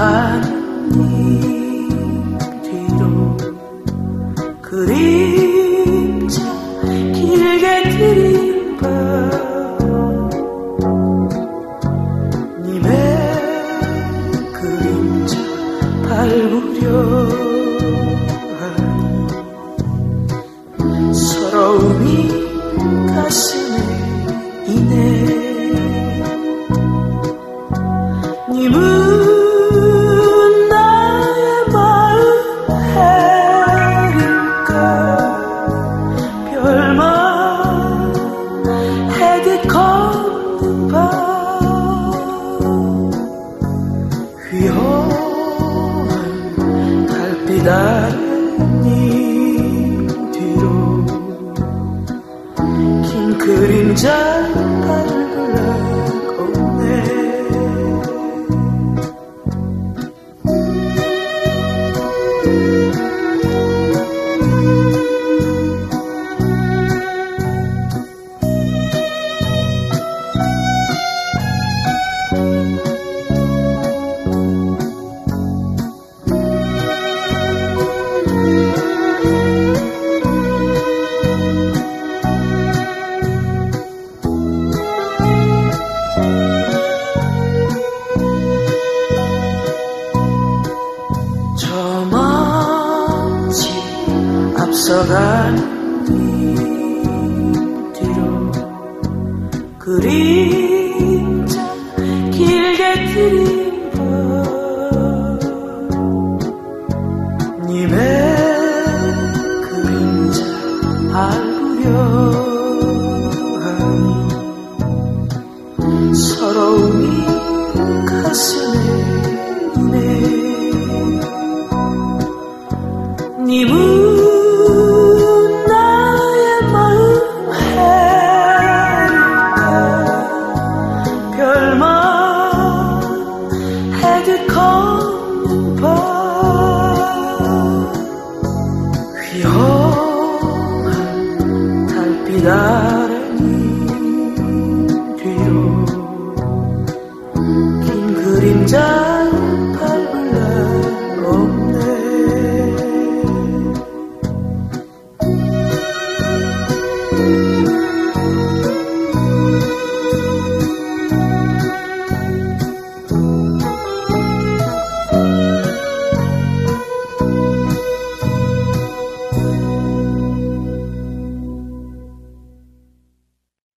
산이 뒤로 그림자 길게 들인 밤 달빛 아님 뒤로 긴 그림자 앞서갈 뒤로 그림자 길게 그림봐 님의 그림자 알구려 하니 서러움이 가슴에 있네 님은 휘황한 달빛 아래 뒤로 긴 그림자